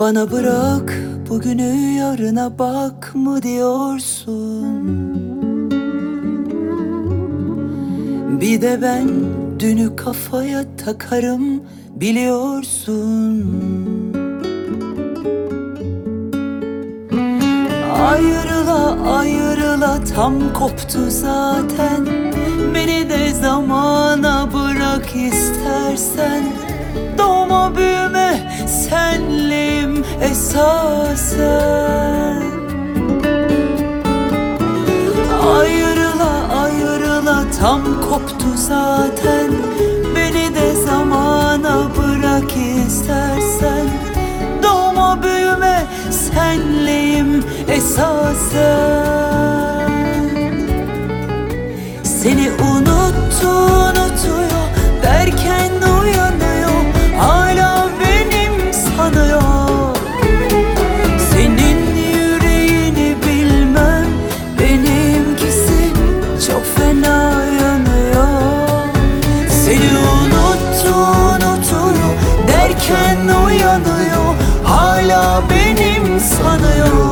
Bana bırak bugünü yarına bak mı diyorsun? Bir de ben dünü kafaya takarım biliyorsun. Ayrıla ayrıla tam koptu zaten. Beni de zamana bırak istersen senliyim esasen Ayrıla ayrıla tam koptu zaten. Beni de zamana bırak istersen. Doğma büyüme senliyim esasen. Seni unuttu benim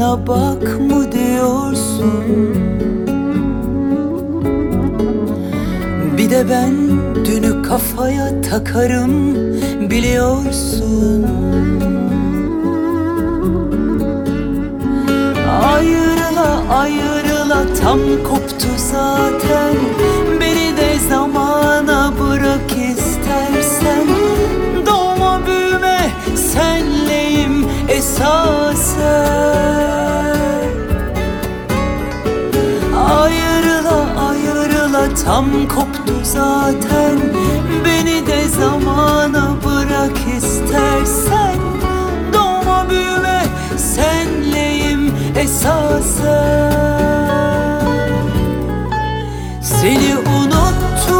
yarına bak mı diyorsun? Bir de ben dünü kafaya takarım biliyorsun. Ayrıla ayrıla tam koptu zaten Tam koptu zaten. Beni de zamana bırak istersen. Doğma büyüme senleyim esasen. Seni unuttum.